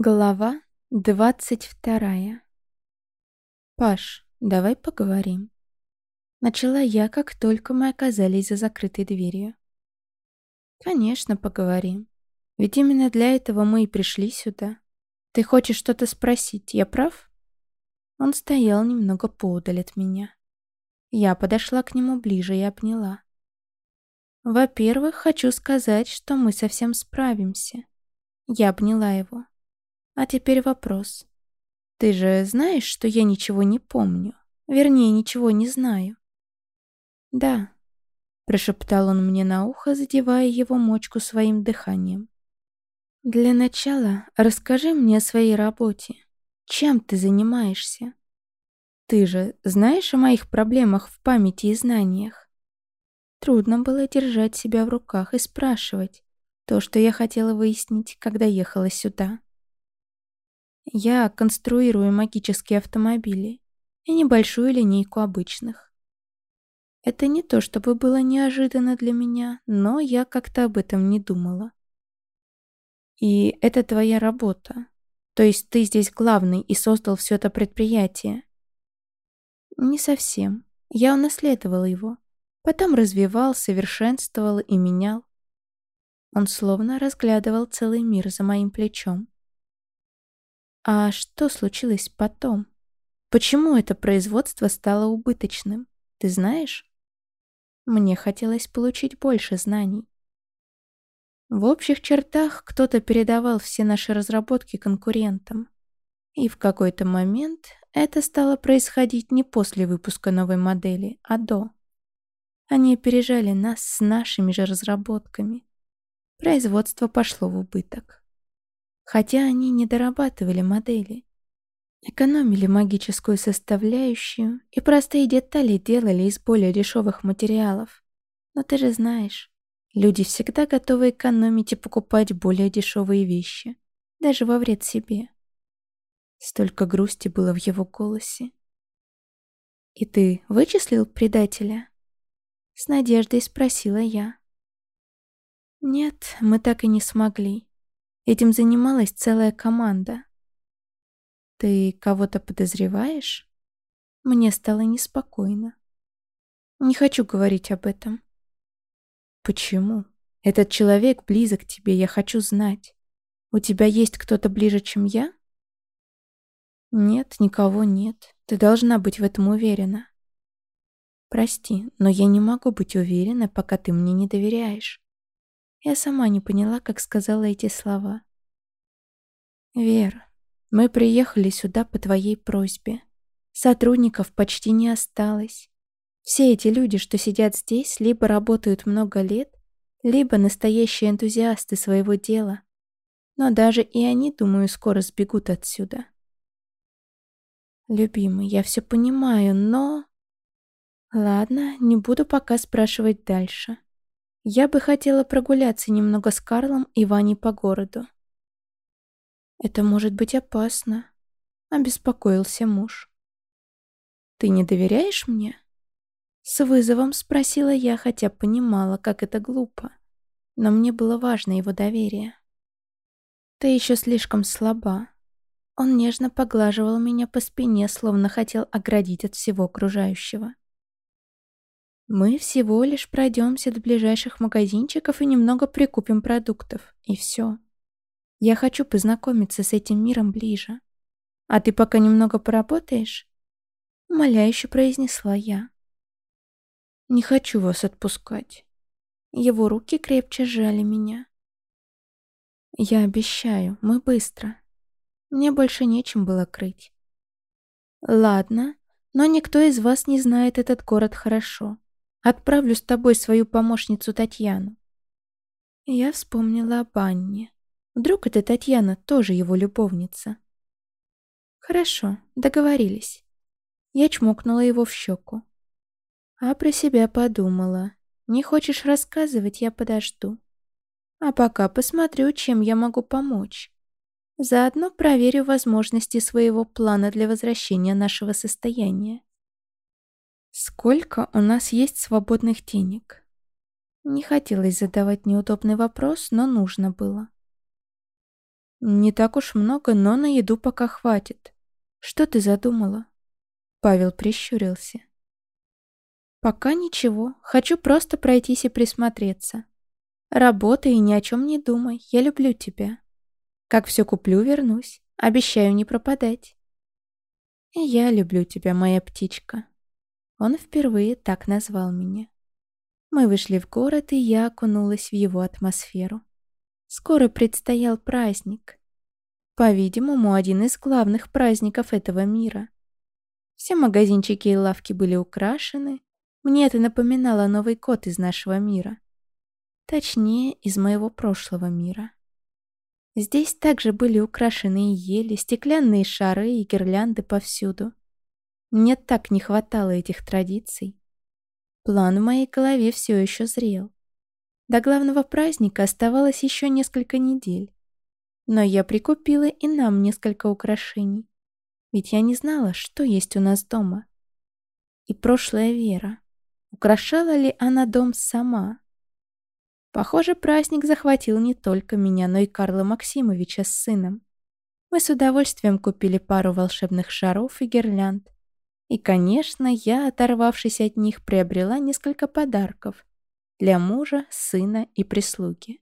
Глава двадцать вторая. «Паш, давай поговорим». Начала я, как только мы оказались за закрытой дверью. «Конечно, поговорим. Ведь именно для этого мы и пришли сюда. Ты хочешь что-то спросить, я прав?» Он стоял немного поодаль от меня. Я подошла к нему ближе и обняла. «Во-первых, хочу сказать, что мы совсем справимся». Я обняла его. А теперь вопрос. Ты же знаешь, что я ничего не помню? Вернее, ничего не знаю. Да, прошептал он мне на ухо, задевая его мочку своим дыханием. Для начала расскажи мне о своей работе. Чем ты занимаешься? Ты же знаешь о моих проблемах в памяти и знаниях. Трудно было держать себя в руках и спрашивать то, что я хотела выяснить, когда ехала сюда. Я конструирую магические автомобили и небольшую линейку обычных. Это не то, чтобы было неожиданно для меня, но я как-то об этом не думала. И это твоя работа. То есть ты здесь главный и создал все это предприятие? Не совсем. Я унаследовал его. Потом развивал, совершенствовал и менял. Он словно разглядывал целый мир за моим плечом. А что случилось потом? Почему это производство стало убыточным? Ты знаешь? Мне хотелось получить больше знаний. В общих чертах кто-то передавал все наши разработки конкурентам. И в какой-то момент это стало происходить не после выпуска новой модели, а до. Они опережали нас с нашими же разработками. Производство пошло в убыток хотя они не дорабатывали модели. Экономили магическую составляющую и простые детали делали из более дешевых материалов. Но ты же знаешь, люди всегда готовы экономить и покупать более дешевые вещи, даже во вред себе. Столько грусти было в его голосе. «И ты вычислил предателя?» С надеждой спросила я. «Нет, мы так и не смогли. Этим занималась целая команда. Ты кого-то подозреваешь? Мне стало неспокойно. Не хочу говорить об этом. Почему? Этот человек близок к тебе, я хочу знать. У тебя есть кто-то ближе, чем я? Нет, никого нет. Ты должна быть в этом уверена. Прости, но я не могу быть уверена, пока ты мне не доверяешь. Я сама не поняла, как сказала эти слова. «Вер, мы приехали сюда по твоей просьбе. Сотрудников почти не осталось. Все эти люди, что сидят здесь, либо работают много лет, либо настоящие энтузиасты своего дела. Но даже и они, думаю, скоро сбегут отсюда. Любимый, я все понимаю, но... Ладно, не буду пока спрашивать дальше. Я бы хотела прогуляться немного с Карлом и Ваней по городу. Это может быть опасно, обеспокоился муж. Ты не доверяешь мне? С вызовом спросила я, хотя понимала, как это глупо. Но мне было важно его доверие. Ты еще слишком слаба. Он нежно поглаживал меня по спине, словно хотел оградить от всего окружающего. Мы всего лишь пройдемся до ближайших магазинчиков и немного прикупим продуктов. И все. Я хочу познакомиться с этим миром ближе. А ты пока немного поработаешь? Умоляюще произнесла я. Не хочу вас отпускать. Его руки крепче сжали меня. Я обещаю, мы быстро. Мне больше нечем было крыть. Ладно, но никто из вас не знает этот город хорошо. Отправлю с тобой свою помощницу Татьяну. Я вспомнила об Анне. Вдруг эта Татьяна тоже его любовница? Хорошо, договорились. Я чмокнула его в щеку. А про себя подумала. Не хочешь рассказывать, я подожду. А пока посмотрю, чем я могу помочь. Заодно проверю возможности своего плана для возвращения нашего состояния. Сколько у нас есть свободных денег? Не хотелось задавать неудобный вопрос, но нужно было. Не так уж много, но на еду пока хватит. Что ты задумала? Павел прищурился. Пока ничего. Хочу просто пройтись и присмотреться. Работай и ни о чем не думай. Я люблю тебя. Как все куплю, вернусь. Обещаю не пропадать. Я люблю тебя, моя птичка. Он впервые так назвал меня. Мы вышли в город, и я окунулась в его атмосферу. Скоро предстоял праздник. По-видимому, один из главных праздников этого мира. Все магазинчики и лавки были украшены. Мне это напоминало Новый год из нашего мира. Точнее, из моего прошлого мира. Здесь также были украшены ели, стеклянные шары и гирлянды повсюду. Мне так не хватало этих традиций. План в моей голове все еще зрел. До главного праздника оставалось еще несколько недель. Но я прикупила и нам несколько украшений. Ведь я не знала, что есть у нас дома. И прошлая Вера. Украшала ли она дом сама? Похоже, праздник захватил не только меня, но и Карла Максимовича с сыном. Мы с удовольствием купили пару волшебных шаров и гирлянд. И, конечно, я, оторвавшись от них, приобрела несколько подарков, для мужа, сына и прислуги.